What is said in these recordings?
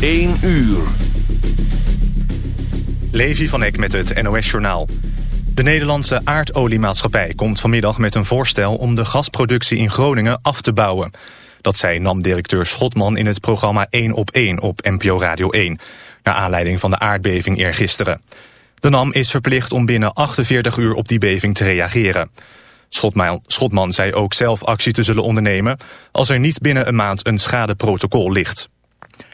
1 uur. Levi van Eck met het NOS-journaal. De Nederlandse aardoliemaatschappij komt vanmiddag met een voorstel... om de gasproductie in Groningen af te bouwen. Dat zei NAM-directeur Schotman in het programma 1 op 1 op NPO Radio 1... naar aanleiding van de aardbeving eergisteren. De NAM is verplicht om binnen 48 uur op die beving te reageren. Schotman, Schotman zei ook zelf actie te zullen ondernemen... als er niet binnen een maand een schadeprotocol ligt.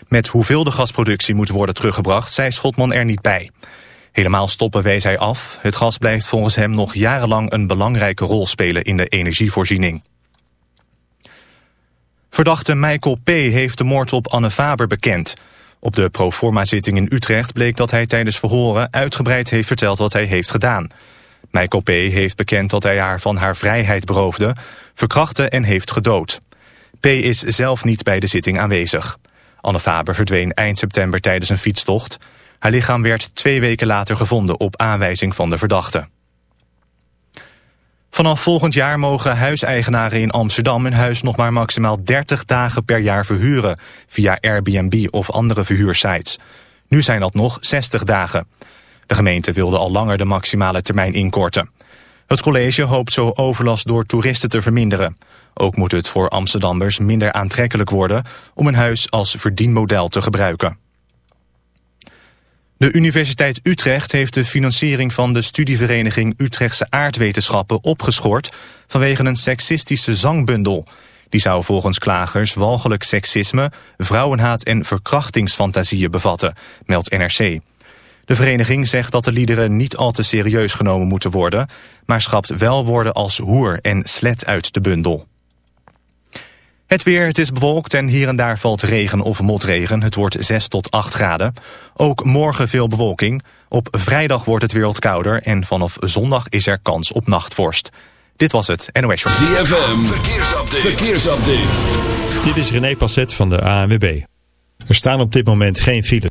Met hoeveel de gasproductie moet worden teruggebracht... zei Schotman er niet bij. Helemaal stoppen wees hij af. Het gas blijft volgens hem nog jarenlang een belangrijke rol spelen in de energievoorziening. Verdachte Michael P. heeft de moord op Anne Faber bekend. Op de proforma-zitting in Utrecht bleek dat hij tijdens verhoren uitgebreid heeft verteld wat hij heeft gedaan. Michael P. heeft bekend dat hij haar van haar vrijheid beroofde, verkrachtte en heeft gedood. P. is zelf niet bij de zitting aanwezig. Anne Faber verdween eind september tijdens een fietstocht. Haar lichaam werd twee weken later gevonden op aanwijzing van de verdachte. Vanaf volgend jaar mogen huiseigenaren in Amsterdam hun huis nog maar maximaal 30 dagen per jaar verhuren via Airbnb of andere verhuursites. Nu zijn dat nog 60 dagen. De gemeente wilde al langer de maximale termijn inkorten. Het college hoopt zo overlast door toeristen te verminderen. Ook moet het voor Amsterdammers minder aantrekkelijk worden om een huis als verdienmodel te gebruiken. De Universiteit Utrecht heeft de financiering van de studievereniging Utrechtse Aardwetenschappen opgeschort vanwege een seksistische zangbundel. Die zou volgens klagers walgelijk seksisme, vrouwenhaat en verkrachtingsfantasieën bevatten, meldt NRC. De vereniging zegt dat de liederen niet al te serieus genomen moeten worden, maar schapt wel woorden als hoer en slet uit de bundel. Het weer, het is bewolkt en hier en daar valt regen of motregen. Het wordt 6 tot 8 graden. Ook morgen veel bewolking. Op vrijdag wordt het weer wat kouder en vanaf zondag is er kans op nachtvorst. Dit was het NOS Show. ZFM, verkeersupdate. verkeersupdate. Dit is René Passet van de ANWB. Er staan op dit moment geen files.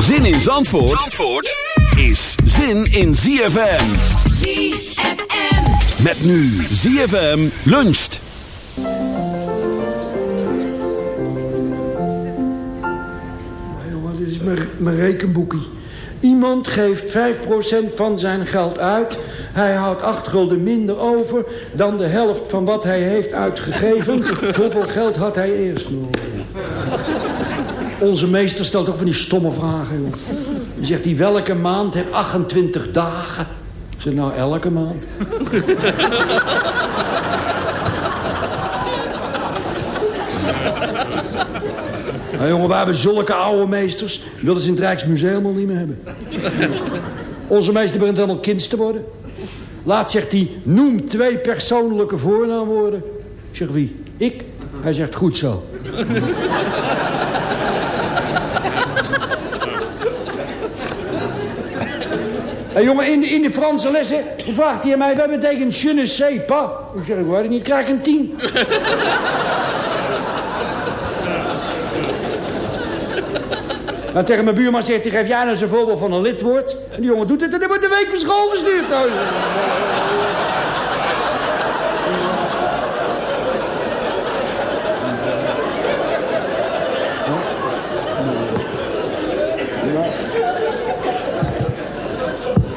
Zin in Zandvoort, Zandvoort is zin in ZFM. ZFM. Met nu ZFM luncht. Nee, jongen, dit is mijn, mijn rekenboekie. Iemand geeft 5% van zijn geld uit. Hij houdt 8 gulden minder over dan de helft van wat hij heeft uitgegeven. Hoeveel geld had hij eerst nog? Onze meester stelt ook van die stomme vragen, joh. Dan zegt hij, welke maand heeft 28 dagen? Ik zeg, nou, elke maand. Nou, jongen, wij hebben zulke oude meesters. Die willen ze in het Rijksmuseum al niet meer hebben. Onze meester begint helemaal kind te worden. Laat zegt hij, noem twee persoonlijke voornaamwoorden. Ik zeg, wie? Ik? Hij zegt, goed zo. En jongen, in de, in de Franse lessen vraagt hij mij, wat betekent je ne sais pas? Ik zeg, ik word niet, krijg een tien. maar nou, tegen mijn buurman zegt hij, geef jij nou eens een voorbeeld van een lidwoord. En die jongen doet het en dan wordt de week van school gestuurd. Nou.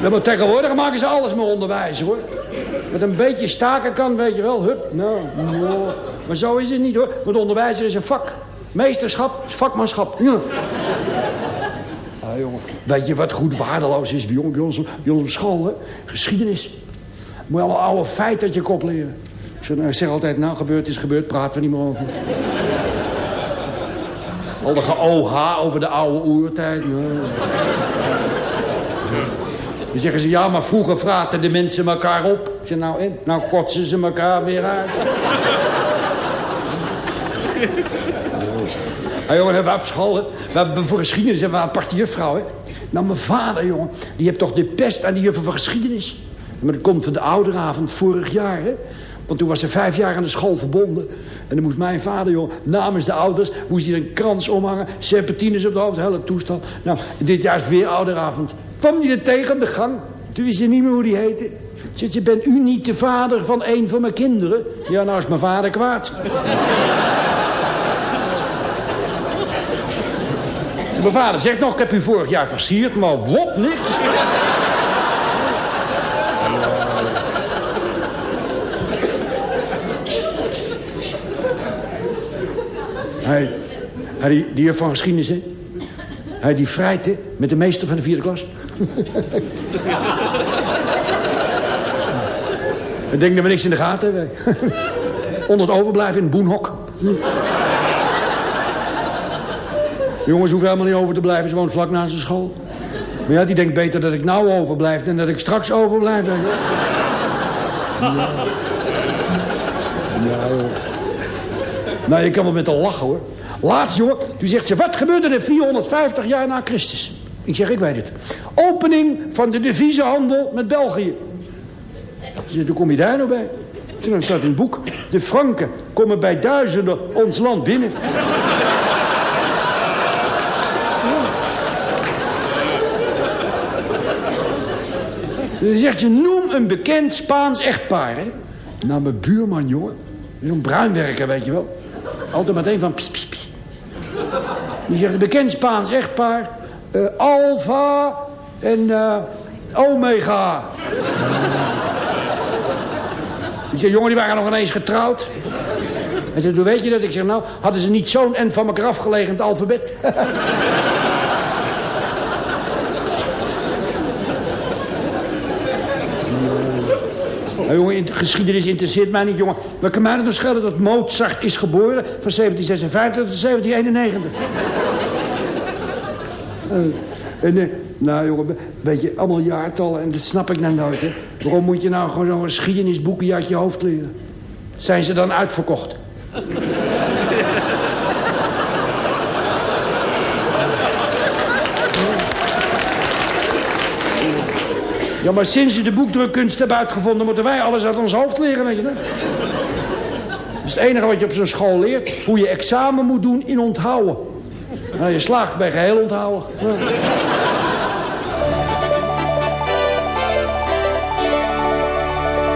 Ja, maar tegenwoordig maken ze alles met onderwijs, hoor. Met een beetje staken kan, weet je wel. Hup, nou, nou. Maar zo is het niet, hoor. Want onderwijzer is een vak. Meesterschap is vakmanschap. Ja. Ah, jongen. Weet je wat goed waardeloos is bij, ons- bij, ons, bij ons op school, hè? Geschiedenis. Moet je allemaal oude feiten uit je kop leren. Ik zeg, nou, altijd, nou, gebeurd is gebeurd, praten we niet meer over. Al de ge-OH over de oude oertijd. Nou. Dan zeggen ze, ja, maar vroeger vraten de mensen elkaar op. Ik zeg, nou, en? Nou kotsen ze elkaar weer uit. Ja, jongen, hebben we op school, hè? We hebben voor geschiedenis hebben we een aparte juffrouw, hè? Nou, mijn vader, jongen, die heeft toch de pest aan die juffrouw van geschiedenis. Maar dat komt van de ouderavond vorig jaar, hè? Want toen was ze vijf jaar aan de school verbonden. En dan moest mijn vader, jongen, namens de ouders... moest hij een krans omhangen, serpentines op de hoofd, hele toestand. Nou, dit jaar is weer ouderavond. Kwam hij er tegen de gang. Toen wist hij niet meer hoe die heette. Zegt, je bent u niet de vader van een van mijn kinderen? Ja, nou is mijn vader kwaad. Mijn vader zegt nog, ik heb u vorig jaar versierd, maar wat niks. Hij, hij die, die van geschiedenis? Hij die vrijt, hè? Met de meester van de vierde klas. Ik denk dat we niks in de gaten hebben. Onder het overblijven in een boenhok. Jongens hoeven helemaal niet over te blijven. Ze woont vlak naast de school. Maar ja, die denkt beter dat ik nou overblijf... dan dat ik straks overblijf. Ja. Nou, je kan wel met haar lachen, hoor. Laatst, joh, toen zegt ze... wat gebeurde er 450 jaar na Christus? Ik zeg, ik weet het. Opening van de deviezenhandel met België. Hoe kom je daar nou bij? Toen dan staat in boek... de Franken komen bij duizenden ons land binnen. Dan zegt ze, noem een bekend Spaans echtpaar. Hè? Nou, mijn buurman, jongen. Zo'n bruinwerker, weet je wel. Altijd meteen van pss. Die zegt, bekend Spaans echtpaar. eh, Alpha en eh, Omega. Die zegt, jongen, die waren nog ineens getrouwd. Hij zegt, weet je dat? Ik zeg, nou, hadden ze niet zo'n end van elkaar afgelegen het alfabet? Nou, jongen, geschiedenis interesseert mij niet, jongen. Maar kan mij nog schelen dat Mozart is geboren... van 1756 tot 1791? Eh, en, eh, nou, jongen, weet je, allemaal jaartallen... en dat snap ik nou nooit. Waarom moet je nou gewoon zo'n geschiedenisboekje uit je hoofd leren? Zijn ze dan uitverkocht? Ja, maar sinds ze de boekdrukkunst hebben uitgevonden... moeten wij alles uit ons hoofd leren, weet je wel. Dat is het enige wat je op zo'n school leert. Hoe je examen moet doen in onthouden. Nou, je slaagt bij geheel onthouden.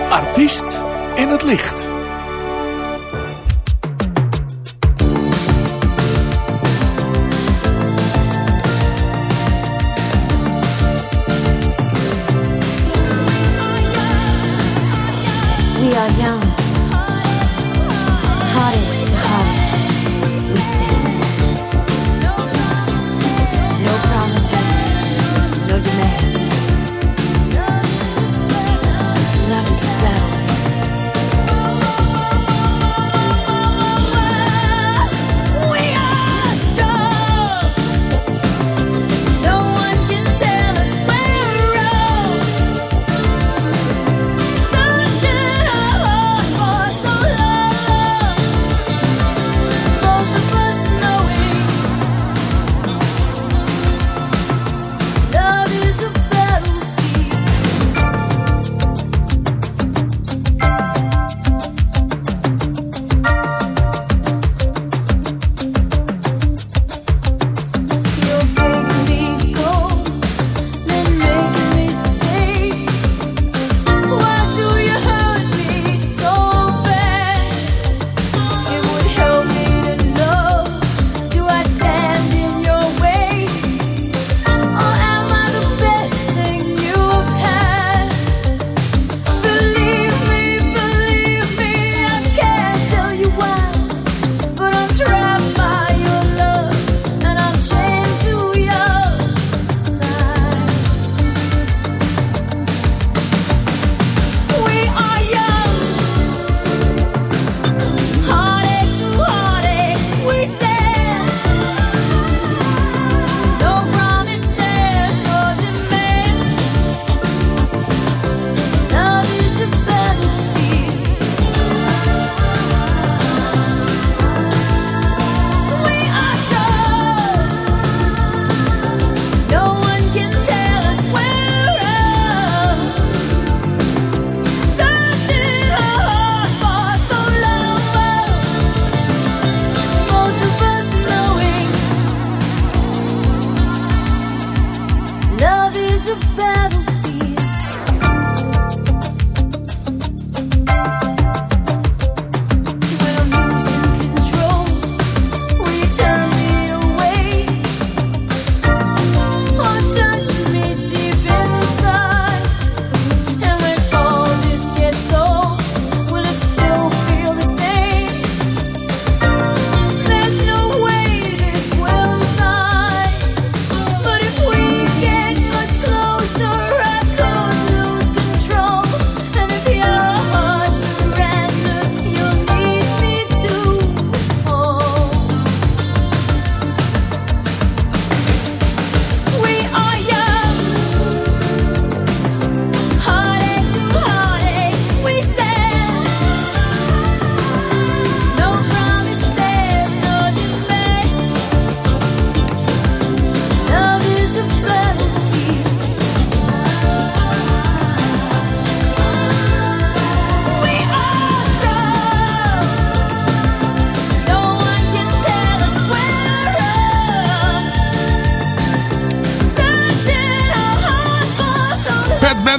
Artiest in het licht. about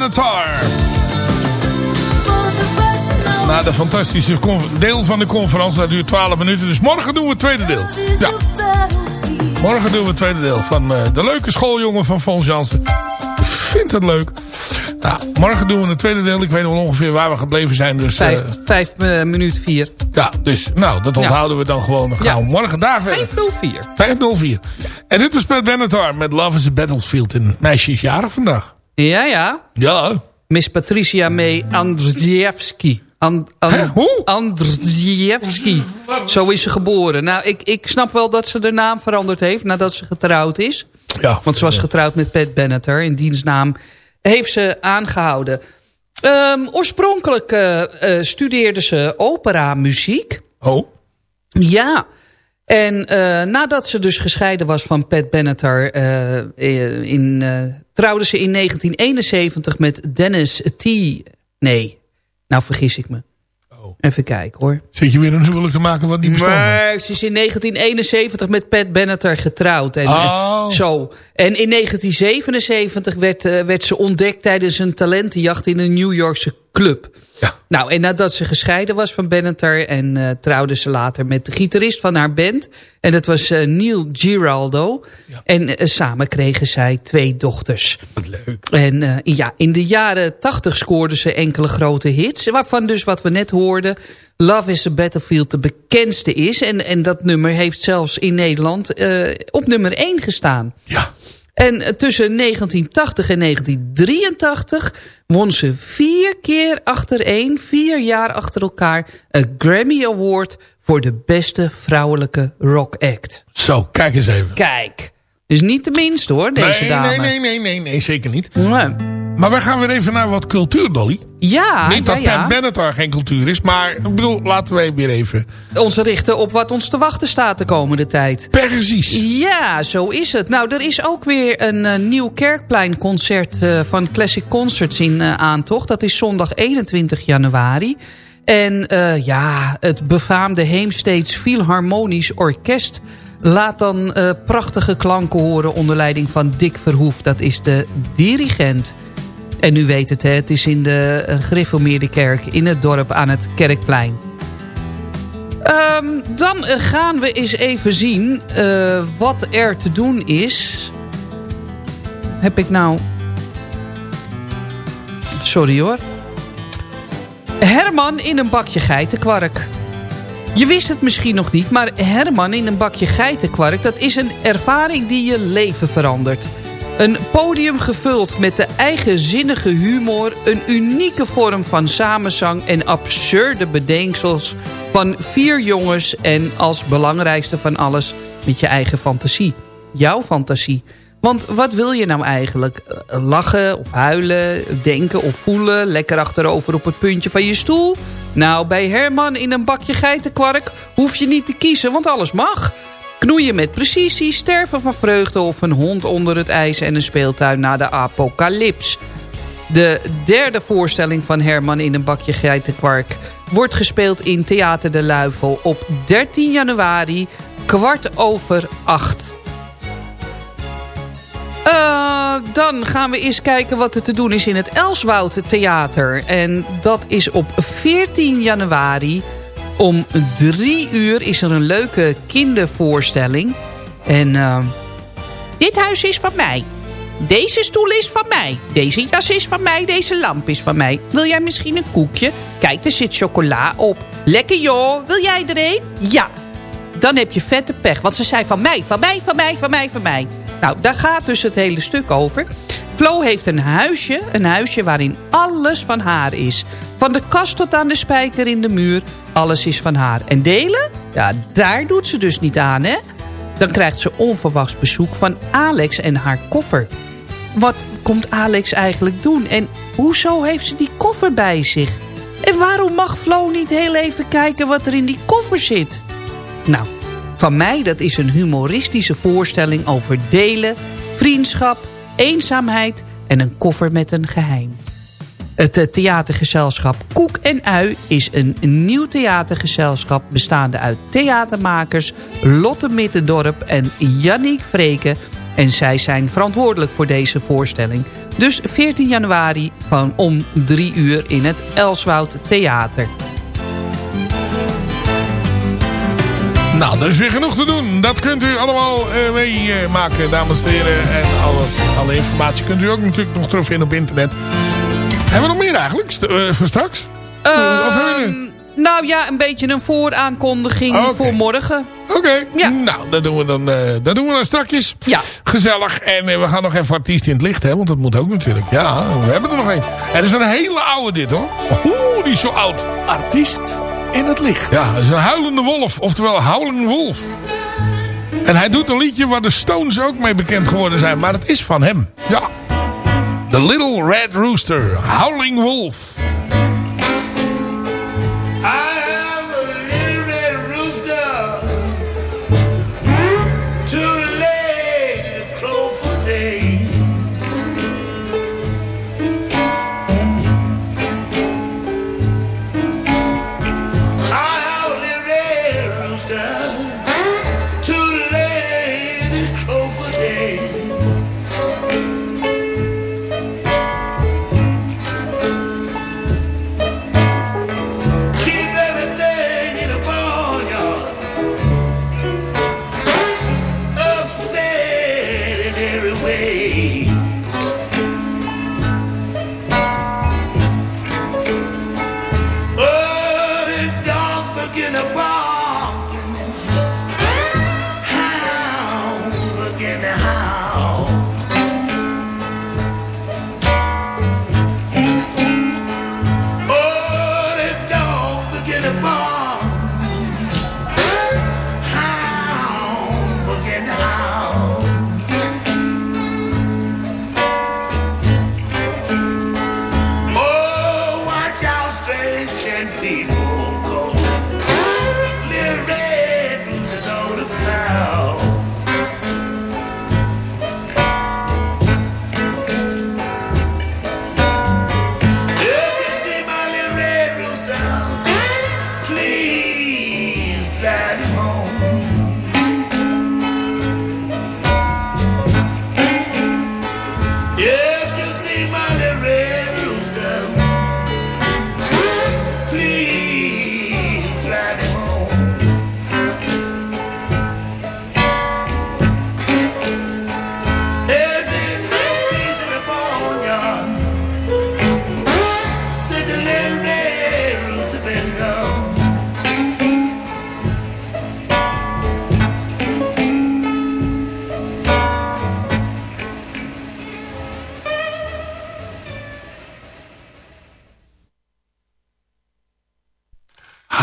Benatar. Na de fantastische deel van de conferentie, dat duurt 12 minuten. Dus morgen doen we het tweede deel. Ja, morgen doen we het tweede deel van eh, de leuke schooljongen van Fons Jansen. Ik vind het leuk. Nou, morgen doen we het tweede deel. Ik weet nog wel ongeveer waar we gebleven zijn. Dus, Vijf, eh, vijf eh, minuut vier. ja, dus nou, dat onthouden we dan gewoon. Dan gaan Ja. we morgen daar verder. 504. 504. En dit was Pat Benatar met Love is a Battlefield. En meisje is jarig vandaag. Ja, ja. Ja. Miss Patricia May Andrzejewski. And, hoe? Andrzejewski. Zo is ze geboren. Nou, ik, ik snap wel dat ze de naam veranderd heeft nadat ze getrouwd is. Ja, Want ze was getrouwd met Pat Benatar. In dienstnaam heeft ze aangehouden. Ehm, oorspronkelijk eh, eh, studeerde ze opera-muziek. Oh. Ja. En eh, nadat ze dus gescheiden was van Pat Benatar... in, eh, trouwde ze in 1971 met Dennis T. Nee, nou vergis ik me. Oh. Even kijken hoor. Zit je weer een huwelijk te maken wat niet bestond? Maar ze is in 1971 met Pat Benatar getrouwd. En, Oh. Zo. En in 1977 werd, eh, werd ze ontdekt tijdens een talentenjacht in een New Yorkse club. Ja. Nou, en nadat ze gescheiden was van Benatar... en eh, trouwde ze later met de gitarist van haar band. En dat was eh, Neil Giraldo. En eh, samen kregen zij twee dochters. Wat leuk. En ja, in de jaren tachtig scoorde ze enkele grote hits. Waarvan dus wat we net hoorden... Love is a Battlefield de bekendste is. En, en dat nummer heeft zelfs in Nederland op nummer 1 gestaan. Ja. En tussen 1980 en 1983 won ze vier keer achtereen, vier jaar achter elkaar... een Grammy Award voor de beste vrouwelijke rock act. Zo, kijk eens even. Kijk, dus niet de minste hoor, deze nee, dame. nee, nee, nee, nee, nee, zeker niet. Nee. Maar wij gaan weer even naar wat cultuur, Dolly. Ja, niet dat ja, ja. Benatar geen cultuur is, maar ik bedoel, laten wij weer even... Ons richten op wat ons te wachten staat de komende tijd. Precies. Ja, zo is het. Nou, er is ook weer een eh, nieuw Kerkpleinconcert eh, van Classic Concerts in eh, aantocht. Dat is zondag 21 januari. En ja, het befaamde Heemsteeds Philharmonisch Orkest... laat dan prachtige klanken horen onder leiding van Dick Verhoef. Dat is de dirigent. En u weet het, hè, het is in de uh, gereformeerde kerk in het dorp aan het Kerkplein. Ehm, dan eh, gaan we eens even zien eh, wat er te doen is. Heb ik nou... Sorry hoor. Herman in een bakje geitenkwark. Je wist het misschien nog niet, maar Herman in een bakje geitenkwark... dat is een ervaring die je leven verandert. Een podium gevuld met de eigenzinnige humor... een unieke vorm van samenzang en absurde bedenksels... van vier jongens en als belangrijkste van alles... met je eigen fantasie. Jouw fantasie. Want wat wil je nou eigenlijk? Lachen of huilen, denken of voelen... lekker achterover op het puntje van je stoel? Nou, bij Herman in een bakje geitenkwark hoef je niet te kiezen, want alles mag... Knoeien met precisie, sterven van vreugde of een hond onder het ijs en een speeltuin na de apocalyps. De derde voorstelling van Herman in een bakje geitenkwark wordt gespeeld in Theater de Luifel op 13 januari, kwart over acht. Uh, dan gaan we eens kijken wat er te doen is in het Elswoud Theater. En dat is op 14 januari. Om drie uur is er een leuke kindervoorstelling. En eh, dit huis is van mij. Deze stoel is van mij. Deze jas is van mij. Deze lamp is van mij. Wil jij misschien een koekje? Kijk, er zit chocola op. Lekker joh. Wil jij er een? Ja. Dan heb je vette pech. Want ze zei van mij, van mij, van mij, van mij, van mij. Nou, daar gaat dus het hele stuk over. Flo heeft een huisje. Een huisje waarin alles van haar is. Van de kast tot aan de spijker in de muur. Alles is van haar. En delen? Ja, daar doet ze dus niet aan, hè? Dan krijgt ze onverwachts bezoek van Alex en haar koffer. Wat komt Alex eigenlijk doen? En hoezo heeft ze die koffer bij zich? En waarom mag Flo niet heel even kijken wat er in die koffer zit? Nou, van mij dat is een humoristische voorstelling over delen, vriendschap, eenzaamheid en een koffer met een geheim. Het eh, theatergezelschap Koek en Ui is een nieuw theatergezelschap... bestaande uit theatermakers Lotte Mittendorp en Yannick Vreken... en zij zijn verantwoordelijk voor deze voorstelling. Dus 14 januari van om 3 uur in het Elswoud Theater. Nou, er is weer genoeg te doen. Dat kunt u allemaal eh, meemaken, dames en heren. En alles, alle informatie kunt u ook natuurlijk nog terugvinden op internet. Hebben we nog meer eigenlijk st- eh, voor straks? of hebben we nu? Ehm, nou ja, een beetje een vooraankondiging Oké. voor morgen. Oké, nou, dat doen we dan, eh, dat doen we dan strakjes. Ja. Gezellig. En eh, we gaan nog even artiest in het licht, hè, want dat moet ook natuurlijk. Ja, we hebben er nog één. En dat is een hele oude dit, hoor. Oeh, die is zo oud. Artiest in het licht. Ja, dat is een huilende wolf, oftewel Howling Wolf. En hij doet een liedje waar de Stones ook mee bekend geworden zijn, maar het is van hem. Ja. The Little Red Rooster, Howling Wolf.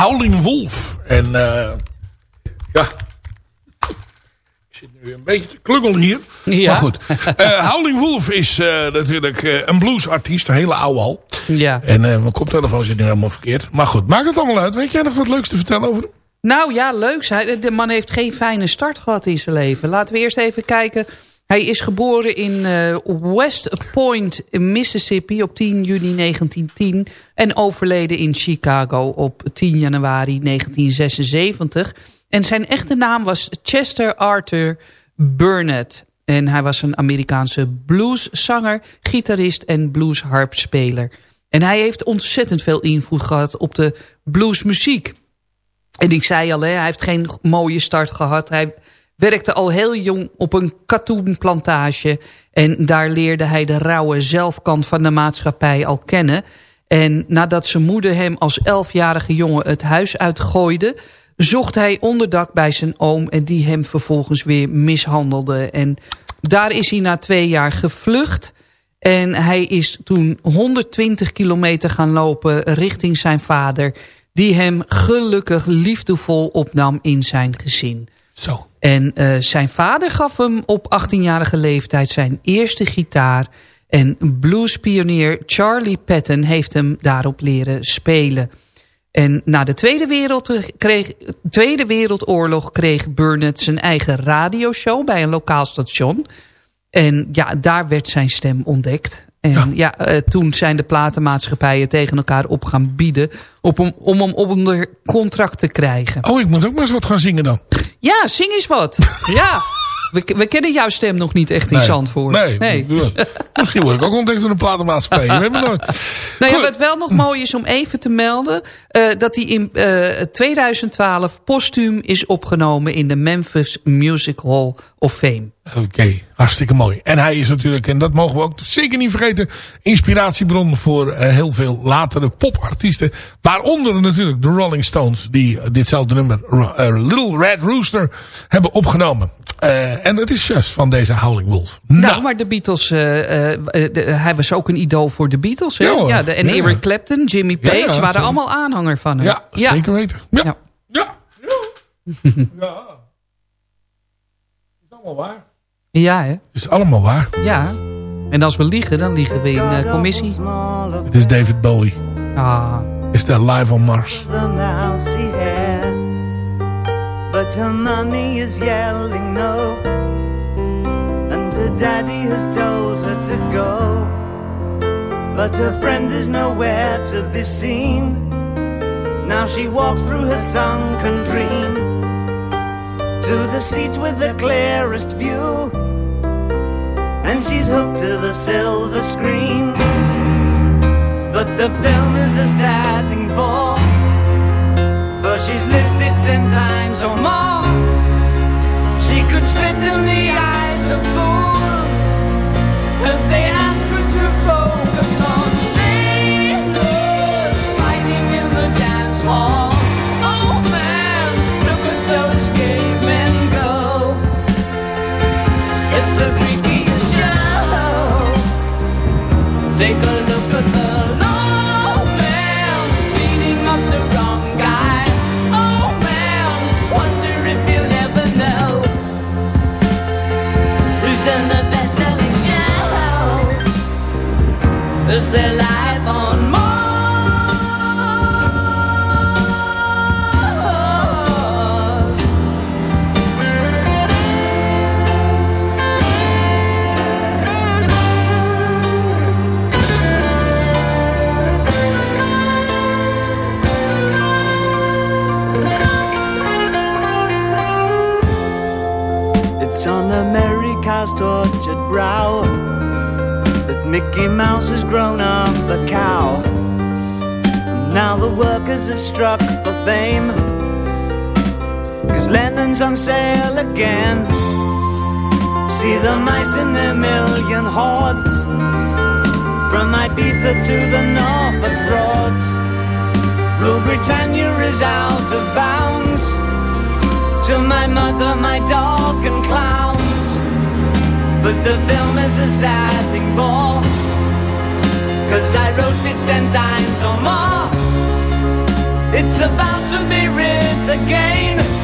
Howling Wolf. En eh ja, ik zit nu een beetje te kluggelen hier. Ja. Maar goed, Eh Howling Wolf is eh, natuurlijk een bluesartiest, een hele oude al. Ja. En mijn koptelefoon zit nu helemaal verkeerd. Maar goed, maakt het allemaal uit. Weet jij nog wat leuks te vertellen over hem? Nou ja, leuk. Hij- De man heeft geen fijne start gehad in zijn leven. Laten we eerst even kijken. Hij is geboren in eh, West Point, Mississippi op 10 juni 1910. En overleden in Chicago op 10 januari 1976. En zijn echte naam was Chester Arthur Burnett. En hij was een Amerikaanse blueszanger, gitarist en bluesharpspeler. En hij heeft ontzettend veel invloed gehad op de bluesmuziek. En ik zei al, hè, hij heeft geen mooie start gehad. Hij werkte al heel jong op een katoenplantage. En daar leerde hij de rauwe zelfkant van de maatschappij al kennen. En nadat zijn moeder hem als elfjarige jongen het huis uitgooide... zocht hij onderdak bij zijn oom en die hem vervolgens weer mishandelde. En daar is hij na twee jaar gevlucht... En hij is toen 120 kilometer gaan lopen richting zijn vader... die hem gelukkig liefdevol opnam in zijn gezin. Zo. En eh, zijn vader gaf hem op 18-jarige leeftijd zijn eerste gitaar... en bluespionier Charlie Patton heeft hem daarop leren spelen. En na de Tweede, Wereld kreeg, Tweede Wereldoorlog kreeg Burnett zijn eigen radioshow... bij een lokaal station... En ja, daar werd zijn stem ontdekt. En ja, eh, toen zijn de platenmaatschappijen tegen elkaar op gaan bieden... Op om, om hem onder contract te krijgen. Oh, ik moet ook maar eens wat gaan zingen dan. Ja, zing eens wat. ja, we, we kennen jouw stem nog niet echt in Nee. Zandvoort. Nee, Misschien word ik ook ontdekt door een platenmaatschappij. Weet maar nooit. Nou ja, wat wel nog mooi is om even te melden... eh, dat hij in eh, 2012 postuum is opgenomen... in de Memphis Music Hall of Fame. Oké, hartstikke mooi. En hij is natuurlijk, en dat mogen we ook zeker niet vergeten... inspiratiebron voor eh, heel veel latere popartiesten. Waaronder natuurlijk de Rolling Stones... die eh, ditzelfde nummer, eh, Little Red Rooster, hebben opgenomen. Eh, en het is juist van deze Howling Wolf. Nou, maar de Beatles, eh, eh, de- hij was ook een idool voor de Beatles. Hè? Ja hoor, Ja, de, en ja. Eric Clapton, Jimmy Page ja, waren zeker. allemaal aanhanger van hem. Ja, zeker weten. Ja. Ja. Ja. Ja. is allemaal waar. Ja, hè? is allemaal waar. Ja. En als we liegen, dan liegen we in eh, commissie. Het is David Bowie. Ah. Is there live on Mars? the. But her mommy is yelling no. And her daddy has told her to go. But her friend is nowhere to be seen. Now she walks through her sunken dream to the seat with the clearest view. And she's hooked to the silver screen. But the film is a sad thing for For she's lived it ten times or more. She could spit in the eyes of fools If they ask her to focus on sailors Fighting in the dance hall. Oh man, look at those cavemen go. It's the freakiest show. Take a Sale again. See the mice in their million hordes. From Ibiza to the Norfolk Broads. Rule Britannia is out of bounds. To my mother, my dog, and clowns. But the film is a sad thing more. Cause I wrote it ten times or more. It's about to be writ again.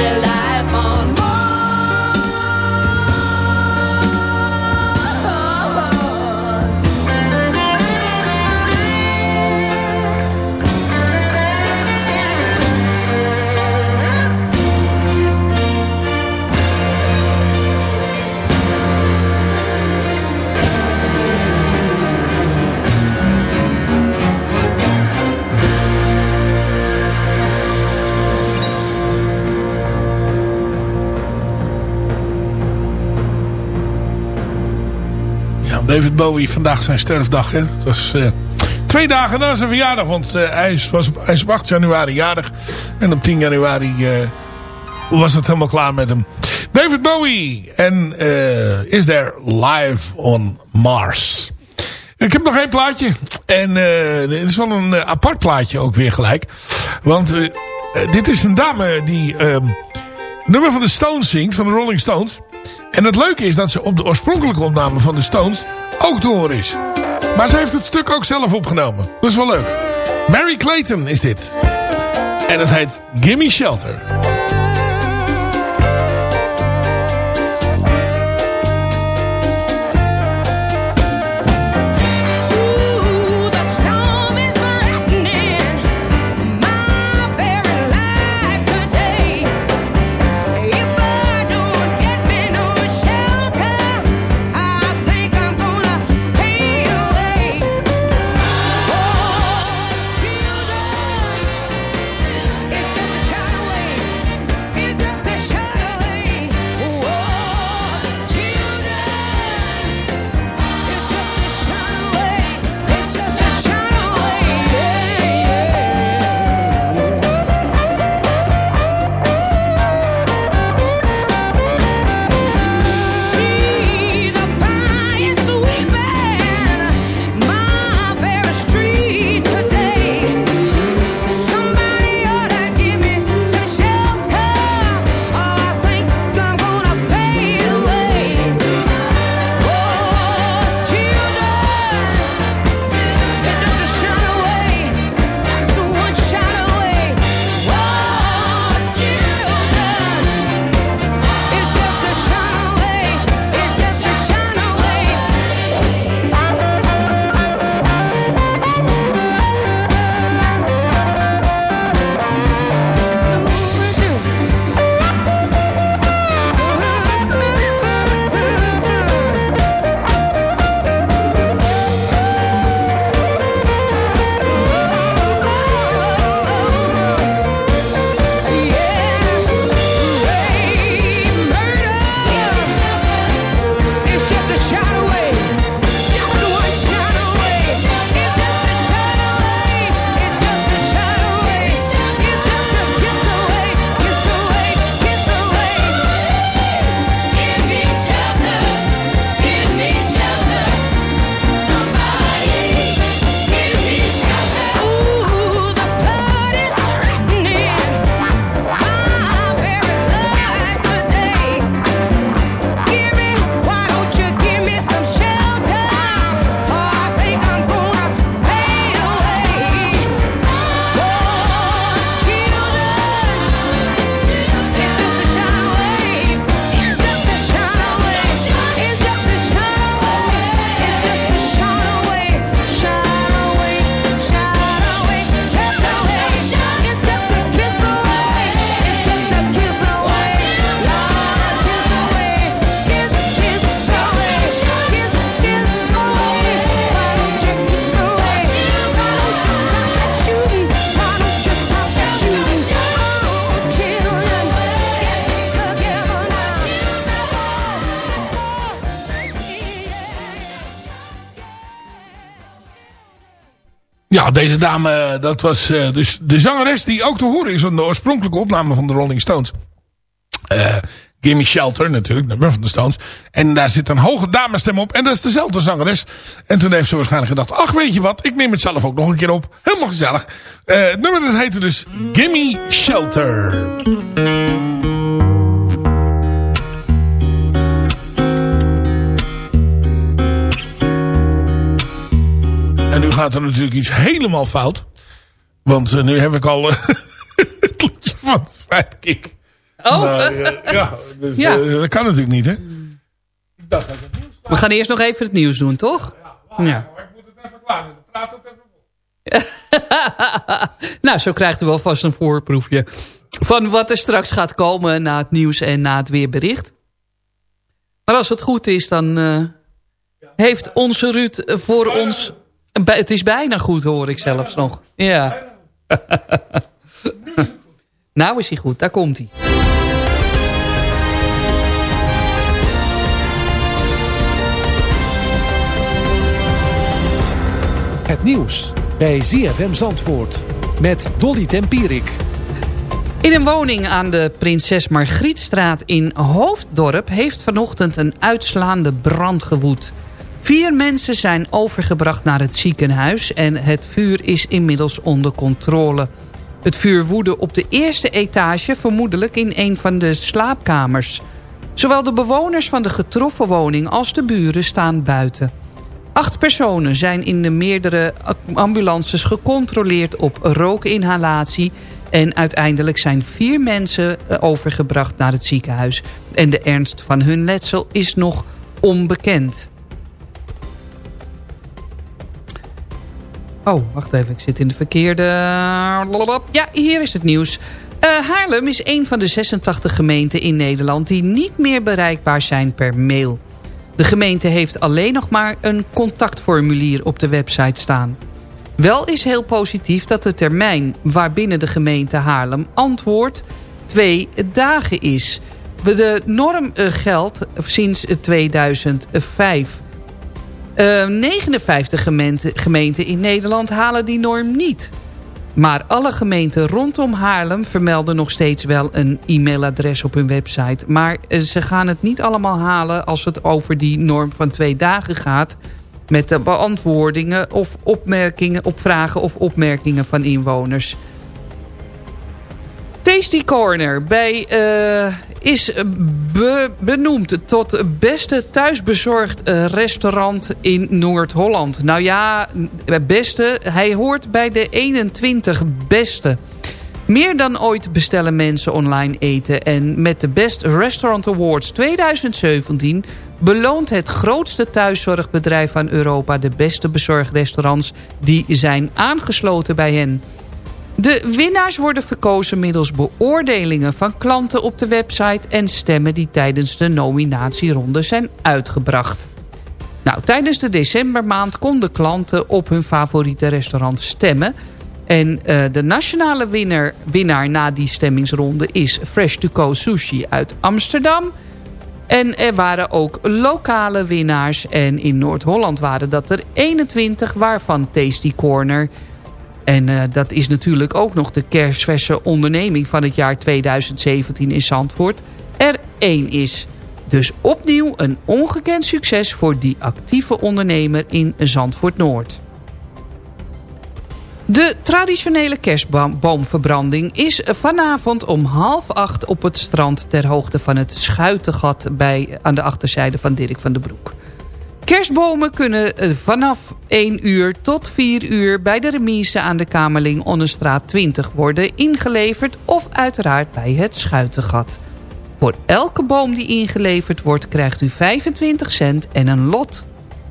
hall. Oh David Bowie, vandaag zijn sterfdag. Hè? Het was eh, twee dagen na zijn verjaardag. Want eh, hij, is, was op, hij is op 8 januari jarig. En op 10 januari eh, was het helemaal klaar met hem. David Bowie. En Is There Live on Mars. Ik heb nog één plaatje. En dit is wel een apart plaatje ook weer gelijk. Want dit is een dame die ehm, nummer van de Stones zingt. Van de Rolling Stones. En het leuke is dat ze op de oorspronkelijke opname van de Stones ook horen is. Maar ze heeft het stuk ook zelf opgenomen. Dat is wel leuk. Mary Clayton is dit. En het heet Gimme Shelter. Dame, dat was eh, dus de zangeres die ook te horen is... in de oorspronkelijke opname van de Rolling Stones. Eh Gimme Shelter natuurlijk, nummer van de Stones. En daar zit een hoge damesstem op. En dat is dezelfde zangeres. En toen heeft ze waarschijnlijk gedacht... ach, weet je wat, ik neem het zelf ook nog een keer op. Helemaal gezellig. Eh het nummer dat heette dus Gimme Shelter. En nu gaat er natuurlijk iets helemaal fout. Want eh, nu heb ik al eh, het liedje van Sidekick. Oh. Nou, eh, ja, dus, Ja. dat kan natuurlijk niet, hè? We gaan eerst nog even het nieuws doen, toch? Ja. nou, zo krijgt u wel vast een voorproefje van wat er straks gaat komen na het nieuws en na het weerbericht. Maar als het goed is, dan eh, heeft onze Ruud voor ons... Het is bijna goed, hoor ik zelfs nog. Ja. nou is hij goed, daar komt hij. Het nieuws bij ZFM Zandvoort met Dolly Tempierik. In een woning aan de Prinses Margrietstraat in Hoofddorp... heeft vanochtend een uitslaande brand gewoed. Vier mensen zijn overgebracht naar het ziekenhuis... en het vuur is inmiddels onder controle. Het vuur woedde op de eerste etage... vermoedelijk in een van de slaapkamers. Zowel de bewoners van de getroffen woning als de buren staan buiten. Acht personen zijn in de meerdere ambulances gecontroleerd op rookinhalatie... en uiteindelijk zijn vier mensen eh, overgebracht naar het ziekenhuis. En de ernst van hun letsel is nog onbekend. Oh, wacht even, ik zit in de verkeerde... Ja, hier is het nieuws. Eh, Haarlem is een van de 86 gemeenten in Nederland... die niet meer bereikbaar zijn per mail. De gemeente heeft alleen nog maar een contactformulier op de website staan. Wel is heel positief dat de termijn waarbinnen de gemeente Haarlem antwoordt... twee dagen is. De norm eh, geldt sinds 2005... Uh, 59 gemeenten, gemeenten in Nederland halen die norm niet. Maar alle gemeenten rondom Haarlem vermelden nog steeds wel een e-mailadres op hun website. Maar eh, ze gaan het niet allemaal halen als het over die norm van twee dagen gaat... met de beantwoordingen of opmerkingen op vragen of opmerkingen van inwoners. Tasty Corner bij, uh, is be benoemd tot beste thuisbezorgd uh, restaurant in Noord-Holland. Nou ja, beste, hij hoort bij de 21 beste. Meer dan ooit bestellen mensen online eten. En met de Best Restaurant Awards 2017 beloont het grootste thuiszorgbedrijf van Europa... de beste bezorgrestaurants die zijn aangesloten bij hen... De winnaars worden verkozen middels beoordelingen van klanten op de website... en stemmen die tijdens de nominatieronde zijn uitgebracht. Nou, tijdens de decembermaand konden klanten op hun favoriete restaurant stemmen... En uh, de nationale winnaar, winnaar na die stemmingsronde is Fresh to Go Sushi uit Amsterdam. En er waren ook lokale winnaars. En in Noord-Holland waren dat er 21, waarvan Tasty Corner en uh, dat is natuurlijk ook nog de kerstverse onderneming van het jaar 2017 in Zandvoort. Er één is. Dus opnieuw een ongekend succes voor die actieve ondernemer in Zandvoort Noord. De traditionele kerstboomverbranding is vanavond om half acht op het strand... ter hoogte van het Schuitengat bij, aan de achterzijde van Dirk van den Broek. Kerstbomen kunnen eh, vanaf 1 uur tot 4 uur bij de remise aan de Kamerling Onnenstraat 20 worden ingeleverd of uiteraard bij het Schuitengat. Voor elke boom die ingeleverd wordt krijgt u 25 cent en een lot.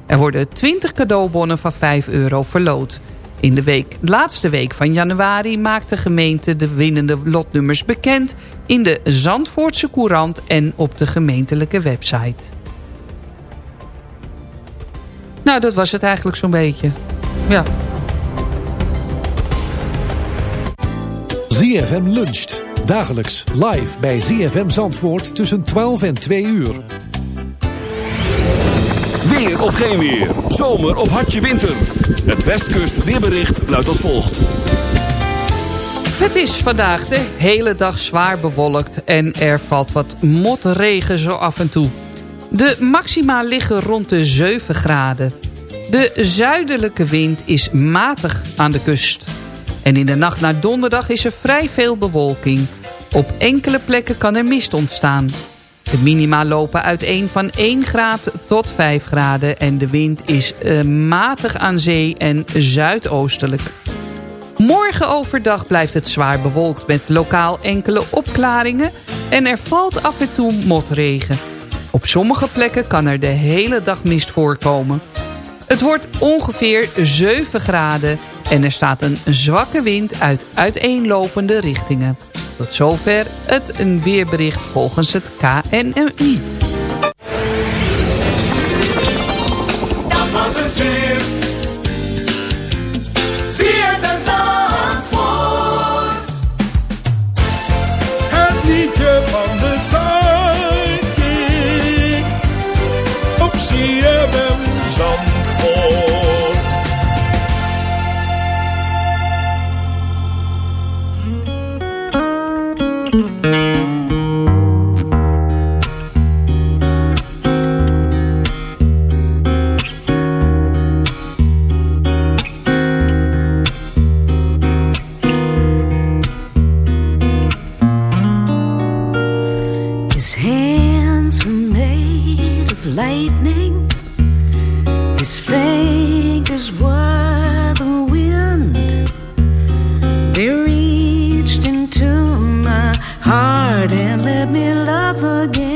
Er worden 20 cadeaubonnen van 5 euro verloot. In de week, laatste week van januari maakt de gemeente de winnende lotnummers bekend... in de Zandvoortse Courant en op de gemeentelijke website. Nou, dat was het eigenlijk zo'n beetje. Ja. ZFM luncht. Dagelijks live bij ZFM Zandvoort tussen 12 en 2 uur. Weer of geen weer. Zomer of hartje winter. Het Westkust weerbericht luidt als volgt. Het is vandaag de hele dag zwaar bewolkt en er valt wat motregen zo af en toe. De maxima liggen rond de 7 graden. De zuidelijke wind is matig aan de kust. En in de nacht naar donderdag is er vrij veel bewolking. Op enkele plekken kan er mist ontstaan. De minima lopen uiteen van 1 graad tot 5 graden... en de wind is uh, matig aan zee en zuidoostelijk. Morgen overdag blijft het zwaar bewolkt met lokaal enkele opklaringen... en er valt af en toe motregen. Op sommige plekken kan er de hele dag mist voorkomen. Het wordt ongeveer 7 graden en er staat een zwakke wind uit uiteenlopende richtingen. Tot zover het een weerbericht volgens het KNMI. Dat was het weer. and let me love again.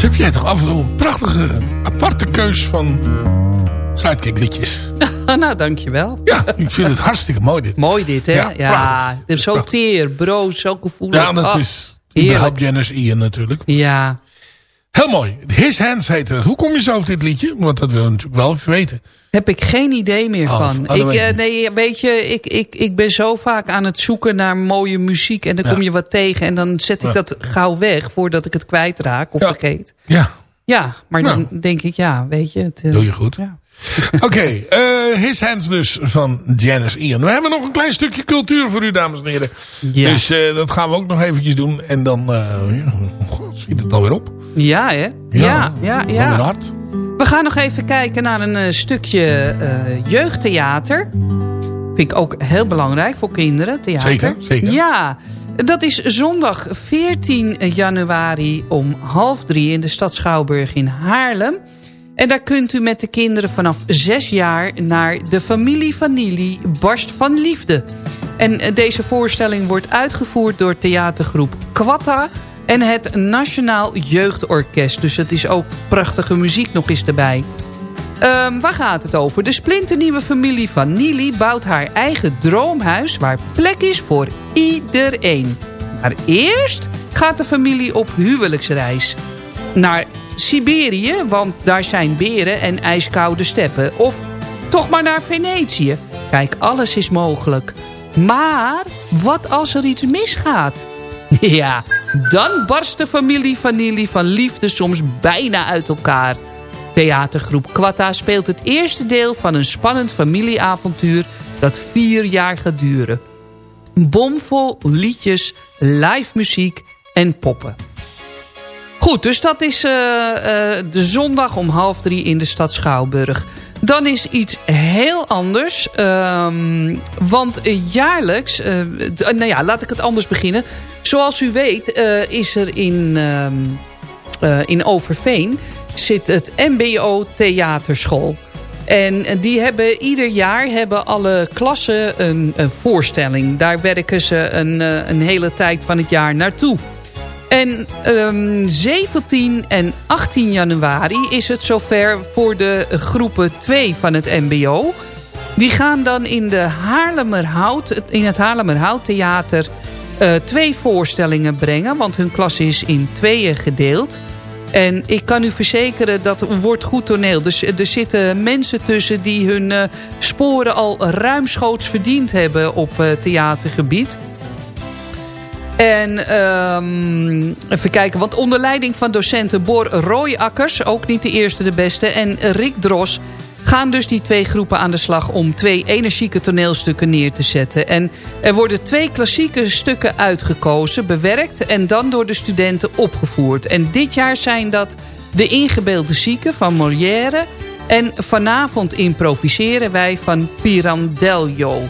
Wat heb jij toch af en toe een prachtige, aparte keus van sidekick liedjes. nou, dankjewel. Ja, ik vind het hartstikke mooi dit. Mooi dit, hè? Ja, ja. zo teer, broos, zo gevoelig. Ja, dat ah, is... Ach, Janice Ian natuurlijk. Ja, Heel mooi. His Hands heette. het. Hoe kom je zo op dit liedje? Want dat wil we natuurlijk wel even weten. Heb ik geen idee meer oh, van. Ik, eh, nee, weet je, ik, ik, ik ben zo vaak aan het zoeken naar mooie muziek. En dan kom je wat tegen. En dan zet ik dat gauw weg voordat ik het kwijtraak of vergeet. Ja. Ja, maar nou. dan denk ik, ja, weet je. Het, eh, Doe je goed. Ja. Oké, eh, His Hands dus van Janice Ian. We hebben nog een klein stukje cultuur voor u, dames en heren. Ja. Dus eh, dat gaan we ook nog eventjes doen. En dan uh, ja, God, schiet het alweer op. Ja, hè? Ja, ja, ja. We gaan nog even kijken naar een stukje jeugdtheater. Vind ik ook heel belangrijk voor kinderen, theater. Zeker, zeker. Ja, dat is zondag 14 januari om half drie in de stad Schouwburg in Haarlem. En daar kunt u met de kinderen vanaf zes jaar naar de familie Vanilli Barst van Liefde. En eh, deze voorstelling wordt uitgevoerd door theatergroep Quatta en het Nationaal Jeugdorkest. Dus het is ook prachtige muziek nog eens erbij. Ehm, waar gaat het over? De splinternieuwe familie van Nili bouwt haar eigen droomhuis... waar plek is voor iedereen. Maar eerst gaat de familie op huwelijksreis. Naar Siberië, want daar zijn beren en ijskoude steppen. Of toch maar naar Venetië. Kijk, alles is mogelijk. Maar wat als er iets misgaat? Ja, dan barst de familie van Nili van liefde soms bijna uit elkaar. Theatergroep Quatta speelt het eerste deel van een spannend familieavontuur... dat vier jaar gaat duren. Bomvol liedjes, live muziek en poppen. Goed, dus dat is eh, eh, de zondag om half drie in de stad Schouwburg. Dan is iets heel anders. ehm, want eh, jaarlijks... nou ja, laat ik het anders beginnen. Zoals u weet is er in, ehm, eh, in Overveen... zit het MBO Theaterschool. En die hebben ieder jaar hebben alle klassen een, een voorstelling. Daar werken ze een, een hele tijd van het jaar naartoe. En ehm 17 en 18 januari is het zover voor de groepen 2 van het mbo. Die gaan dan in, de Haarlemmerhout, in het Haarlemmerhout Theater eh, twee voorstellingen brengen. Want hun klas is in tweeën gedeeld. En ik kan u verzekeren dat wordt goed toneel. Dus er zitten mensen tussen die hun eh, sporen al ruimschoots verdiend hebben op eh, theatergebied. En ehm, even kijken, want onder leiding van docenten Bor Rooiakkers... ook niet de eerste de beste, en Rick Dros... gaan dus die twee groepen aan de slag om twee energieke toneelstukken neer te zetten. En er worden twee klassieke stukken uitgekozen, bewerkt... en dan door de studenten opgevoerd. En dit jaar zijn dat De Ingebeelde Zieken van Molière... en vanavond improviseren wij van Pirandello.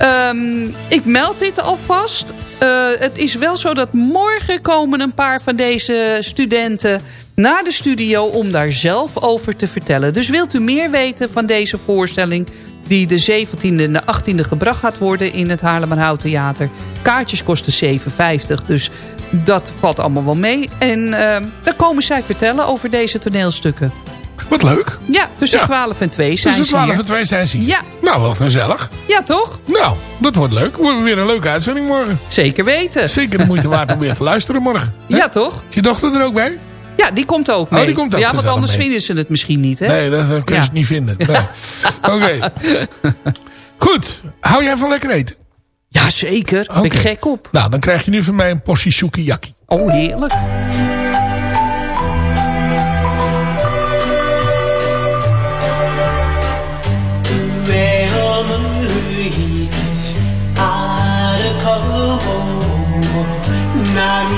Ehm, ik meld dit alvast. Eh, het is wel zo dat morgen komen een paar van deze studenten naar de studio om daar zelf over te vertellen. Dus wilt u meer weten van deze voorstelling die de 17e en de 18e gebracht gaat worden in het Haarlemmerhout Theater. Kaartjes kosten 7,50, dus dat valt allemaal wel mee. En ehm, daar komen zij vertellen over deze toneelstukken. Wat leuk. Ja, tussen Ja. 12 en 2 zijn Tussen ze 12 hier. en 2 zijn ze hier. Ja. Nou, wat gezellig. Ja, toch? Nou, dat wordt leuk. Wordt weer een leuke uitzending morgen. Zeker weten. Zeker de moeite waard om weer te luisteren morgen. Ja, toch? Is je dochter er ook bij? Ja, die komt ook Oh, mee. die komt ook ja, want anders mee. vinden ze het misschien niet, hè? Nee, dat, dat kun je Ja. niet vinden. Nee. Oké. Goed. Hou jij van lekker eten? Ja, zeker. Ben ik gek op. Nou, dan krijg je nu van mij een portie sukiyaki. Oh, heerlijk.「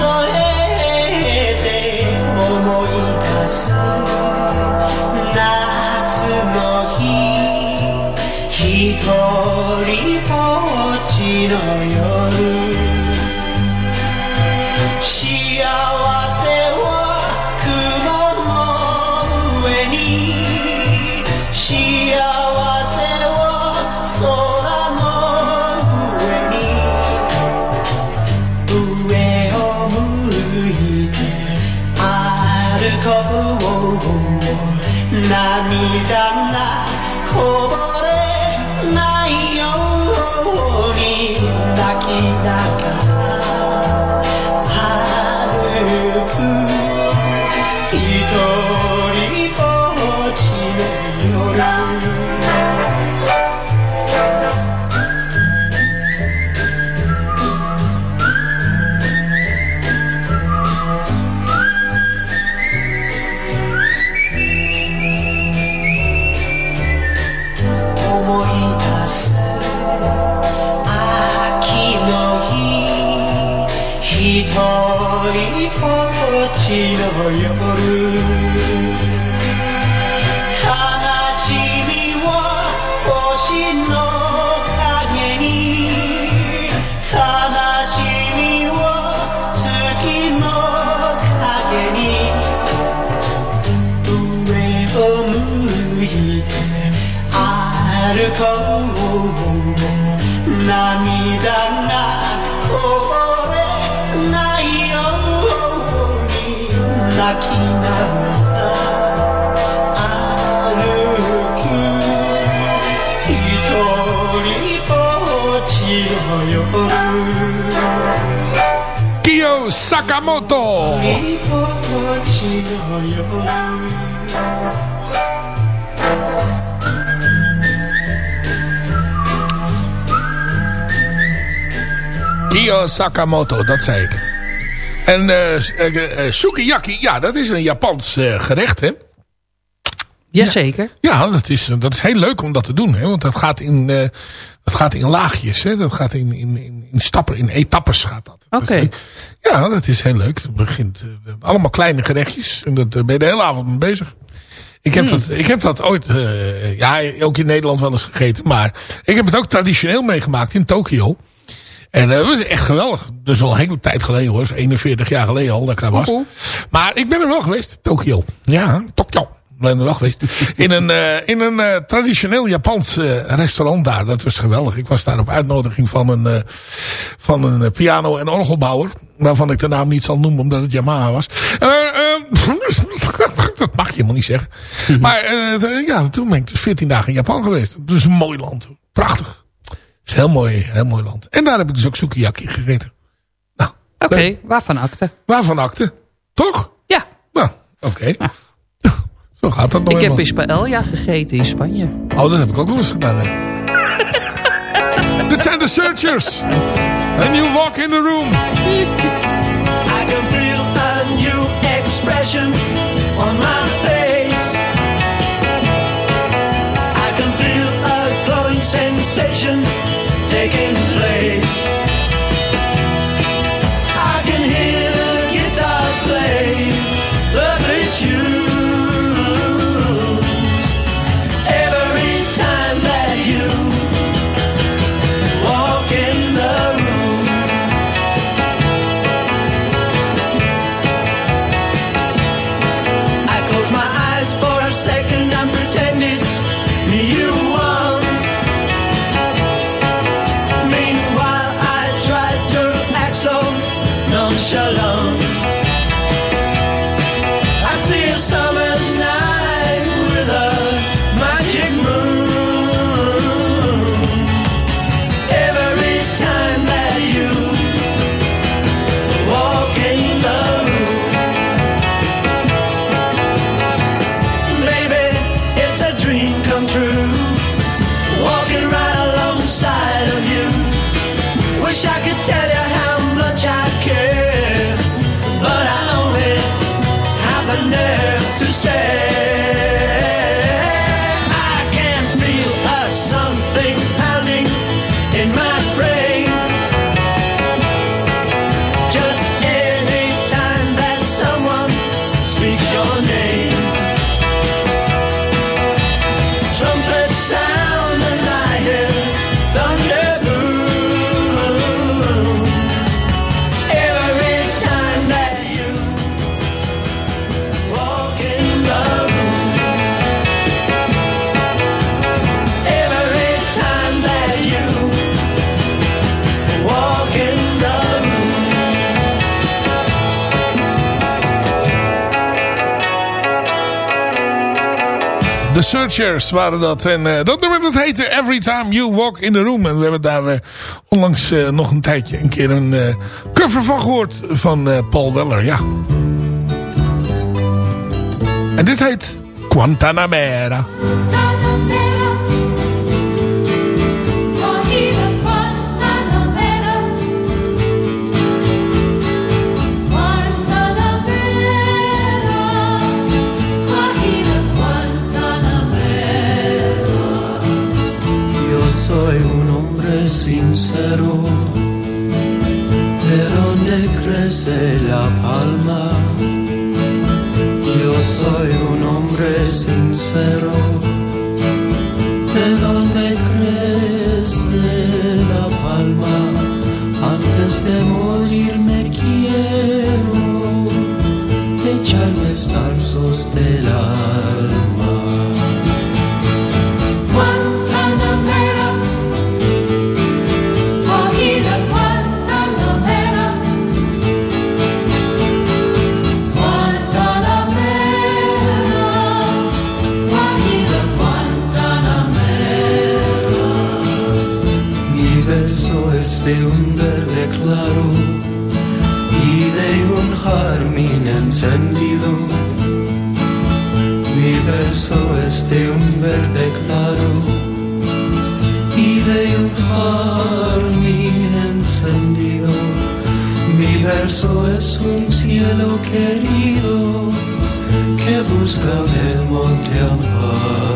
rồi. 涙がこぼれないように泣きながら歩く人 Dio Sakamoto, dat zei ik. En uh, uh, sukiyaki, ja, dat is een Japans uh, gerecht, hè? Jazeker. Ja, dat is, dat is heel leuk om dat te doen. Hè? Want dat gaat in, eh, dat gaat in laagjes. Hè? Dat gaat in, in, in, stappen, in etappes gaat dat. Oké. Ja, dat is heel leuk. Het begint eh, allemaal kleine gerechtjes. En dat, daar ben je de hele avond mee bezig. Ik heb, Hmm. dat, ik heb dat ooit, eh, ja, ook in Nederland wel eens gegeten. Maar ik heb het ook traditioneel meegemaakt in Tokio. En dat was echt geweldig. Dus wel een hele tijd geleden hoor. 41 jaar geleden al dat ik daar was. Maar ik ben er wel geweest. Tokio. Ja, Tokio. Er wel geweest. In een, eh, in een eh, traditioneel Japans eh, restaurant daar. Dat was geweldig. Ik was daar op uitnodiging van een, eh, van een piano- en orgelbouwer. Waarvan ik de naam niet zal noemen omdat het Yamaha was. Eh, eh, dat mag je helemaal niet zeggen. Maar eh, ja, toen ben ik dus 14 dagen in Japan geweest. Dus een mooi land. Prachtig. Het is een heel mooi, heel mooi land. En daar heb ik dus ook sukiyaki gegeten. Oké, waarvan akte? Waarvan akte? Toch? Ja. Nou, oké. Zo gaat dat nog Ik heb eenmaal. eens paella gegeten in Spanje. Oh, dat heb ik ook wel eens gedaan. Hè. Dit zijn de Searchers. And you walk in the room. I can feel a new expression on my face. I can feel a glowing sensation taking Searchers waren dat. En eh, dat nummer dat heette Every Time You Walk in the Room. En we hebben daar eh, onlangs eh, nog een tijdje een keer een cover van gehoord van Paul Weller. Ja. En dit heet Guantanamera. Sincero, de donde crece la palma. Yo soy un hombre sincero, de donde crece la palma. Antes de morir me quiero echarme estarzos del alma. De un verde claro y de un jardín encendido. Mi verso es de un verde claro y de un jardín encendido. Mi verso es un cielo querido que busca en el monte amparo.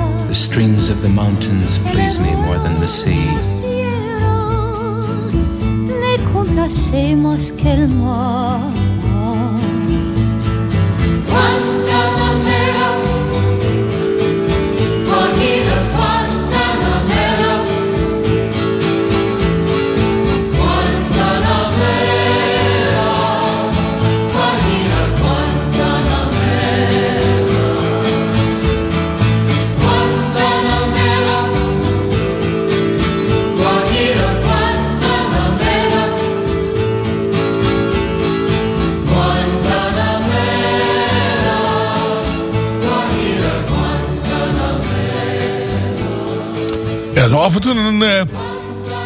The streams of the mountains please me more than the sea. Me que el mar. Een... eh,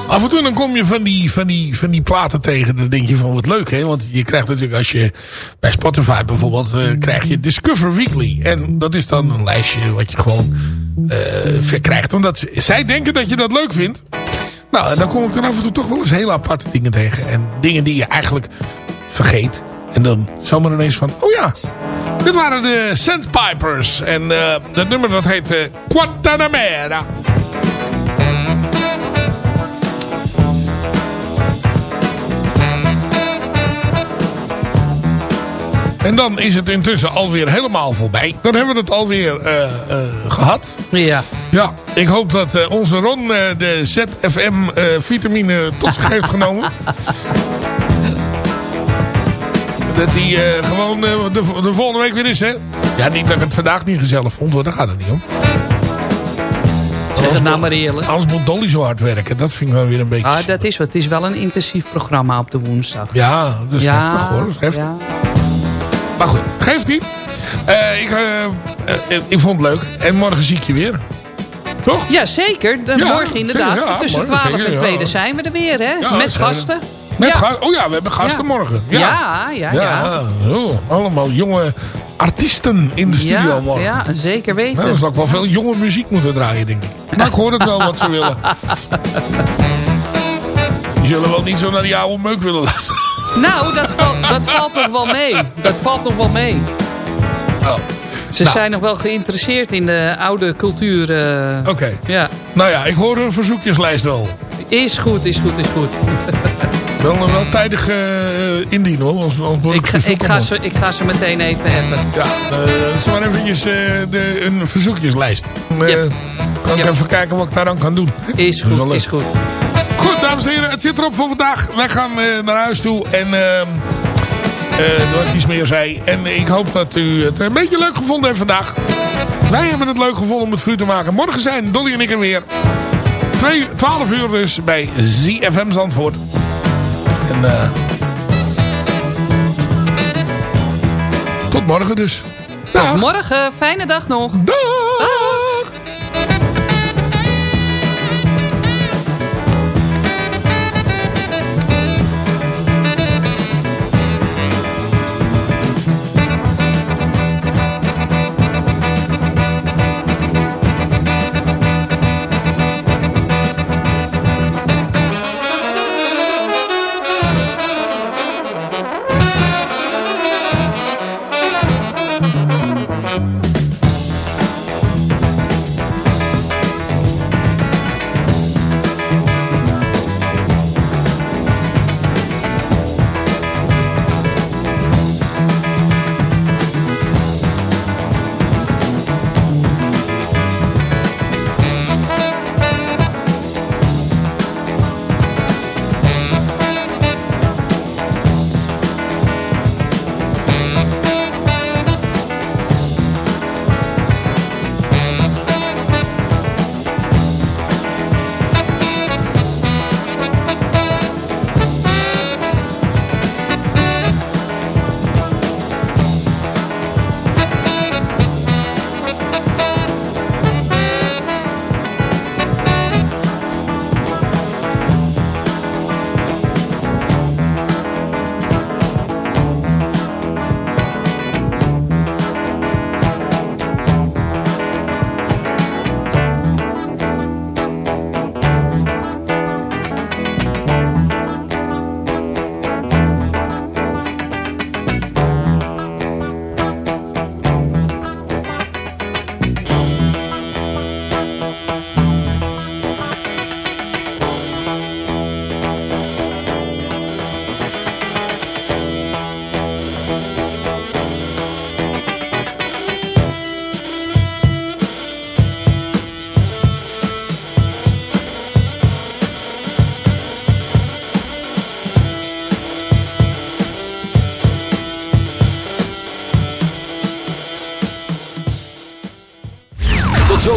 af en toe dan kom je van die, van, die, van die platen tegen. Dan denk je van wat leuk hè. Want je krijgt natuurlijk als je bij Spotify bijvoorbeeld... eh, krijg je Discover Weekly. En dat is dan een lijstje wat je gewoon eh verkrijgt. Omdat zij denken dat je dat leuk vindt. Nou, en dan kom ik dan af en toe toch wel eens hele aparte dingen tegen. En dingen die je eigenlijk vergeet. En dan zomaar ineens van... Oh ja, dit waren de Sandpipers. En dat nummer dat heet eh, Guantanamera. En dan is het intussen alweer helemaal voorbij. Dan hebben we het alweer eh, gehad. Ja. Ja, ik hoop dat eh, onze Ron de ZFM eh, vitamine tot zich heeft genomen. Dat hij gewoon de, de volgende week weer is, hè? Ja, niet dat ik het vandaag niet gezellig vond, hoor. Daar gaat het niet om. Zeg het nou maar eerlijk. Anders moet Dolly zo hard werken. Dat vind ik wel weer een beetje... Ah, dat is wat. Het is wel een intensief programma op de woensdag. Ja, dat is heftig, hoor. Dat is heftig. Ja. Maar goed, geeft niet. Eh, ik, eh, eh, ik vond het leuk. En morgen zie ik je weer. Toch? Ja, zeker. Ja, morgen inderdaad. ja, Tussen morgen 12 zeker, en 2 ja. zijn we er weer, hè? Met gasten. Met ja. ga- oh ja, we hebben gasten morgen. Ja, ja, ja. oh, allemaal jonge artiesten in de studio ja, morgen. ja, zeker weten. Nou, dan zal ik wel veel jonge muziek moeten draaien, denk ik. Maar ik hoor het wel wat ze willen. Die zullen wel niet zo naar die oude meuk willen luisteren. Nou, dat valt, dat valt nog wel mee. Dat valt nog wel mee. Oh. Ze Nou. zijn nog wel geïnteresseerd in de oude cultuur. eh, Oké. Ja. Nou ja, ik hoor een verzoekjeslijst wel. Is goed, is goed, is goed. Wel, wel tijdig eh, indienen hoor. Als, als Ik, ga- ik, ga ze, ik ga ze meteen even appen. Ja, eh, dat is maar eventjes eh, de, een verzoekjeslijst. Eh, Kan ik even kijken wat ik daar aan kan doen. Is goed, is goed. Goed, dames en heren, het zit erop voor vandaag. Wij gaan eh, naar huis toe en... eh wat iets meer zei. En ik hoop dat u het een beetje leuk gevonden heeft vandaag. Wij hebben het leuk gevonden om het u te maken. Morgen zijn Dolly en ik er weer. Twee, 12 uur dus bij ZFM Zandvoort. En eh tot morgen dus. Tot morgen. Fijne dag nog. Dag.